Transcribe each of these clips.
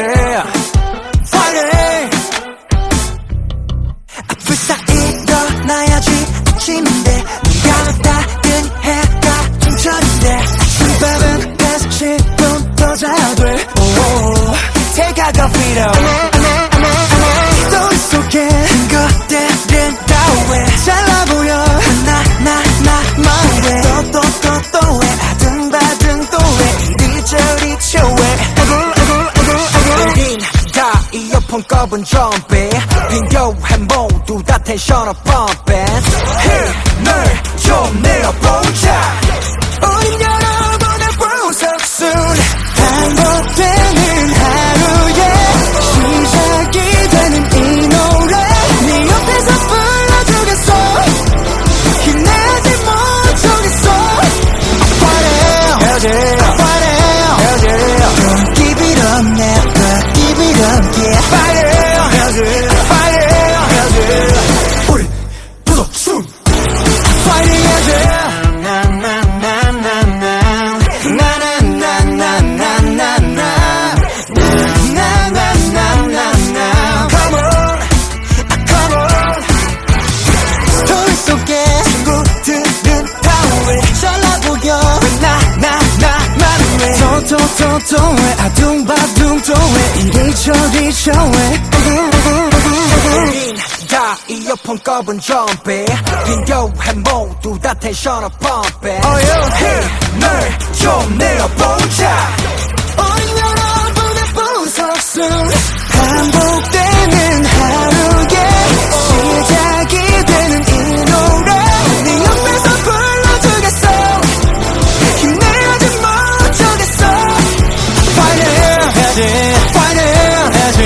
해야지 Friday 불사 일어나야지 아침인데 눈감을 닦은 해가 중천인데 아침밥은 계속 10분 더 자야 돼 Take out the video 스토리 속에 것들은 다왜 잘나 보여 나나나만 왜또또또또왜 아등바등 또왜 이리저리 쳐왜 꼽은 좀비 빈교해 모두 다 텐션을 펌핑 힘을 좀 내어보자 또또또또왜 아둥바둥 또왜 이리저리 다 이어폰 꼽은 좀비 빈교해 모두 다 텐션을 펌핑 힘을 좀 내어보자 해야지. Friday 해야지.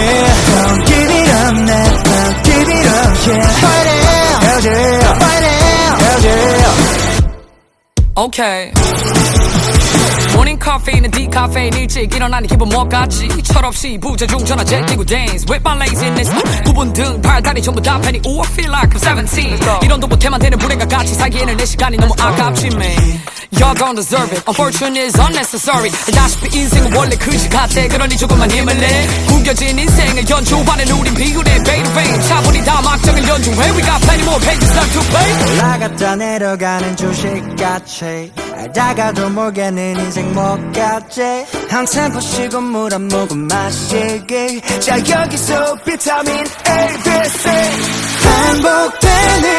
Don't give it up never give it up yeah. Friday 해야지. Friday 해야지. 오케이 모닝 카페인은 디카페인 일찍 일어나니 기분 뭐같지? 철없이 부재중 전화 제끼고 dance With my laziness. 부분 등 팔다리 전부 다 패니 Ooh I feel like I'm 17 이런도 못해만 되는 불행과 같이 살기에는 내 시간이 너무 아깝지 man Y'all don't deserve it. Unfortunate is unnecessary. 알다시피 인생은 원래 그지 같아. 그러니 조금만 힘을 내. 구겨진 인생을 연주하는 우린 baby baby. 차분히 다 막정을 연주해 We got plenty more pages left to play? 올라갔다 내려가는 주식같이. 알다가도 모르겠는 인생 못같지? 한 템포 쉬고 물 한 모금 마시기. 자 여기서 비타민 A, B, C. 반복되는 되는